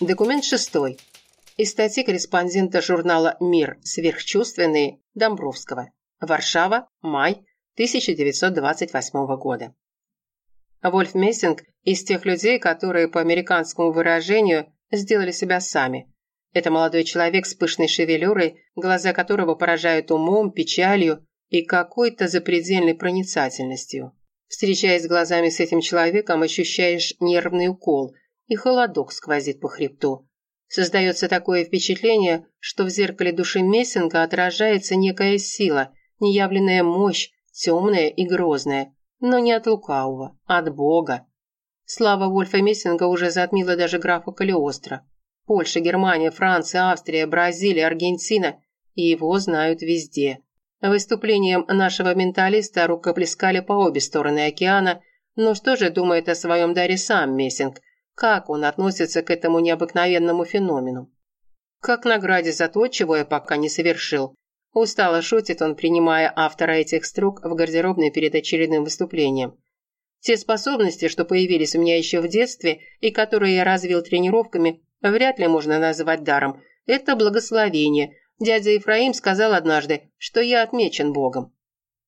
Документ шестой. Из статьи корреспондента журнала «Мир. Сверхчувственные» Домбровского. Варшава. Май 1928 года. Вольф Мессинг из тех людей, которые, по американскому выражению, сделали себя сами. Это молодой человек с пышной шевелюрой, глаза которого поражают умом, печалью и какой-то запредельной проницательностью. Встречаясь глазами с этим человеком, ощущаешь нервный укол, и холодок сквозит по хребту. Создается такое впечатление, что в зеркале души Мессинга отражается некая сила, неявленная мощь, темная и грозная, но не от лукавого, а от Бога. Слава Вольфа Мессинга уже затмила даже графа Калиостро. Польша, Германия, Франция, Австрия, Бразилия, Аргентина. И его знают везде. Выступлением нашего менталиста рукоплескали по обе стороны океана, но что же думает о своем даре сам Мессинг? Как он относится к этому необыкновенному феномену? Как награде за то, чего я пока не совершил. Устало шутит он, принимая автора этих строк в гардеробной перед очередным выступлением. Те способности, что появились у меня еще в детстве и которые я развил тренировками, вряд ли можно назвать даром. Это благословение, Дядя Ефраим сказал однажды, что я отмечен Богом.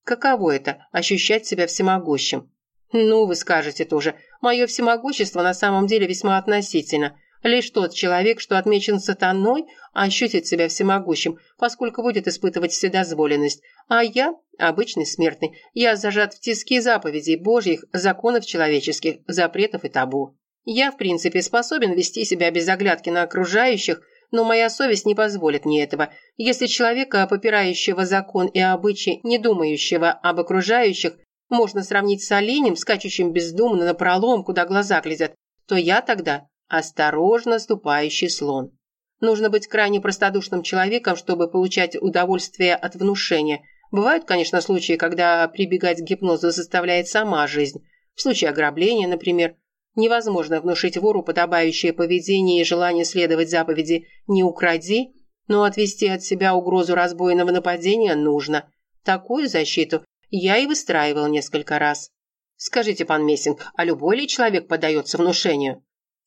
Каково это – ощущать себя всемогущим? Ну, вы скажете тоже, мое всемогущество на самом деле весьма относительно. Лишь тот человек, что отмечен сатаной, ощутит себя всемогущим, поскольку будет испытывать вседозволенность. А я – обычный смертный. Я зажат в тиски заповедей Божьих, законов человеческих, запретов и табу. Я, в принципе, способен вести себя без оглядки на окружающих, но моя совесть не позволит мне этого. Если человека, попирающего закон и обычаи, не думающего об окружающих, можно сравнить с оленем, скачущим бездумно на пролом, куда глаза глядят, то я тогда осторожно ступающий слон. Нужно быть крайне простодушным человеком, чтобы получать удовольствие от внушения. Бывают, конечно, случаи, когда прибегать к гипнозу заставляет сама жизнь. В случае ограбления, например, Невозможно внушить вору подобающее поведение и желание следовать заповеди «не укради», но отвести от себя угрозу разбойного нападения нужно. Такую защиту я и выстраивал несколько раз. Скажите, пан Мессинг, а любой ли человек поддается внушению?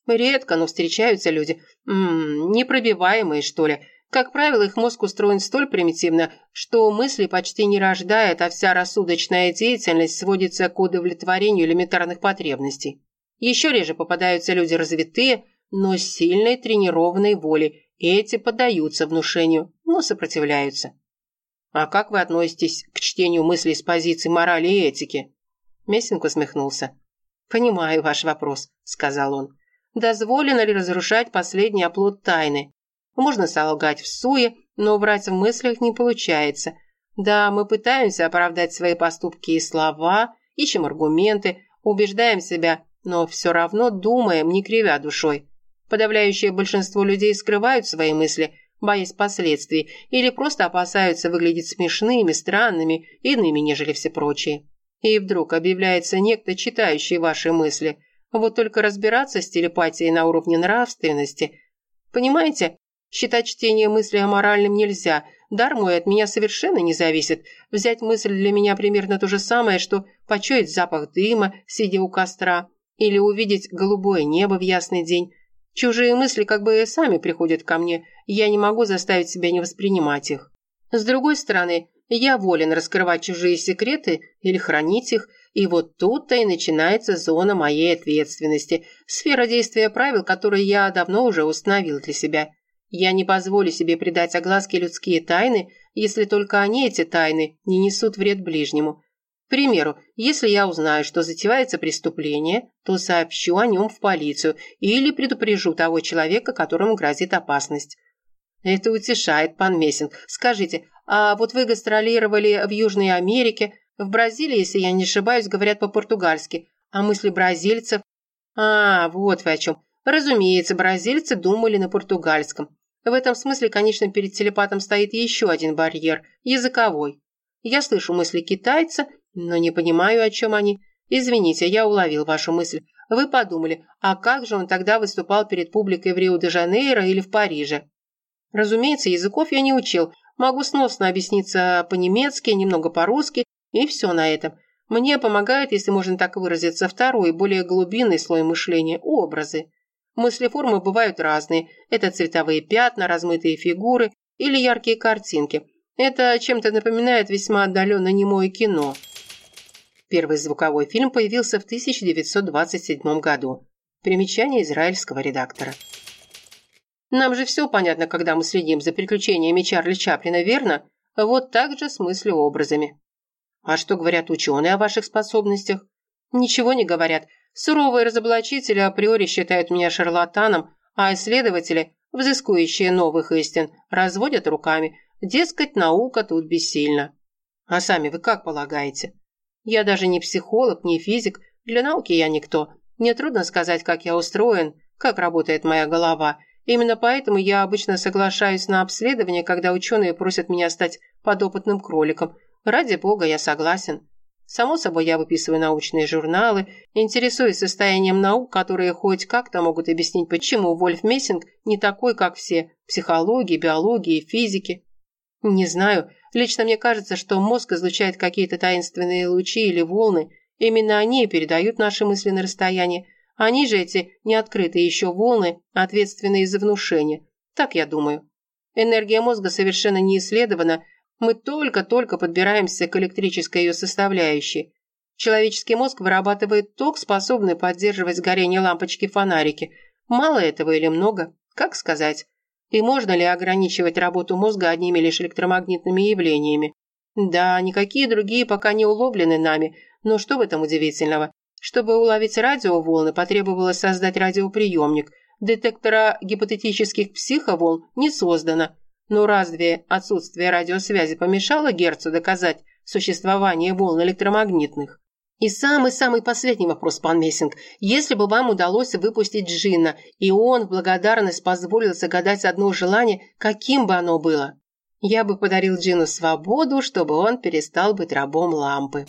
Редко, но встречаются люди, м -м, непробиваемые, что ли. Как правило, их мозг устроен столь примитивно, что мысли почти не рождает, а вся рассудочная деятельность сводится к удовлетворению элементарных потребностей. Еще реже попадаются люди развитые, но с сильной тренированной волей. Эти поддаются внушению, но сопротивляются. «А как вы относитесь к чтению мыслей с позиции морали и этики?» Мессинг усмехнулся. «Понимаю ваш вопрос», — сказал он. «Дозволено ли разрушать последний оплот тайны? Можно солгать в суе, но врать в мыслях не получается. Да, мы пытаемся оправдать свои поступки и слова, ищем аргументы, убеждаем себя, но все равно думаем, не кривя душой. Подавляющее большинство людей скрывают свои мысли, боясь последствий, или просто опасаются выглядеть смешными, странными, иными, нежели все прочие. И вдруг объявляется некто, читающий ваши мысли. Вот только разбираться с телепатией на уровне нравственности. Понимаете, считать чтение мысли аморальным нельзя. Дар мой от меня совершенно не зависит. Взять мысль для меня примерно то же самое, что почуять запах дыма, сидя у костра. Или увидеть голубое небо в ясный день. Чужие мысли как бы сами приходят ко мне, и я не могу заставить себя не воспринимать их. С другой стороны, я волен раскрывать чужие секреты или хранить их, и вот тут-то и начинается зона моей ответственности, сфера действия правил, которые я давно уже установил для себя. Я не позволю себе придать огласке людские тайны, если только они, эти тайны, не несут вред ближнему. К примеру, если я узнаю, что затевается преступление, то сообщу о нем в полицию или предупрежу того человека, которому грозит опасность. Это утешает, пан Мессинг. Скажите, а вот вы гастролировали в Южной Америке, в Бразилии, если я не ошибаюсь, говорят по-португальски, а мысли бразильцев... А, вот вы о чем. Разумеется, бразильцы думали на португальском. В этом смысле, конечно, перед телепатом стоит еще один барьер – языковой. Я слышу мысли китайца но не понимаю, о чем они. Извините, я уловил вашу мысль. Вы подумали, а как же он тогда выступал перед публикой в Рио-де-Жанейро или в Париже? Разумеется, языков я не учил. Могу сносно объясниться по-немецки, немного по-русски, и все на этом. Мне помогает, если можно так выразиться, второй, более глубинный слой мышления – образы. Мыслеформы бывают разные. Это цветовые пятна, размытые фигуры или яркие картинки. Это чем-то напоминает весьма отдаленно немое кино. Первый звуковой фильм появился в 1927 году. Примечание израильского редактора. Нам же все понятно, когда мы следим за приключениями Чарли Чаплина, верно? Вот так же с мыслеобразами. А что говорят ученые о ваших способностях? Ничего не говорят. Суровые разоблачители априори считают меня шарлатаном, а исследователи, взыскующие новых истин, разводят руками. Дескать, наука тут бессильна. А сами вы как полагаете? Я даже не психолог, не физик, для науки я никто. Мне трудно сказать, как я устроен, как работает моя голова. Именно поэтому я обычно соглашаюсь на обследование, когда ученые просят меня стать подопытным кроликом. Ради бога, я согласен. Само собой, я выписываю научные журналы, интересуюсь состоянием наук, которые хоть как-то могут объяснить, почему Вольф Мессинг не такой, как все, психологии, биологии, физики. Не знаю, лично мне кажется, что мозг излучает какие-то таинственные лучи или волны, именно они передают наши мысли на расстояние, они же эти неоткрытые еще волны, ответственные за внушение. Так я думаю. Энергия мозга совершенно не исследована, мы только-только подбираемся к электрической ее составляющей. Человеческий мозг вырабатывает ток, способный поддерживать горение лампочки-фонарики. Мало этого или много? Как сказать? И можно ли ограничивать работу мозга одними лишь электромагнитными явлениями? Да, никакие другие пока не уловлены нами, но что в этом удивительного? Чтобы уловить радиоволны, потребовалось создать радиоприемник. Детектора гипотетических психоволн не создано. Но разве отсутствие радиосвязи помешало Герцу доказать существование волн электромагнитных? И самый-самый последний вопрос, пан Мессинг. Если бы вам удалось выпустить Джина, и он в благодарность позволил загадать одно желание, каким бы оно было? Я бы подарил Джину свободу, чтобы он перестал быть рабом лампы.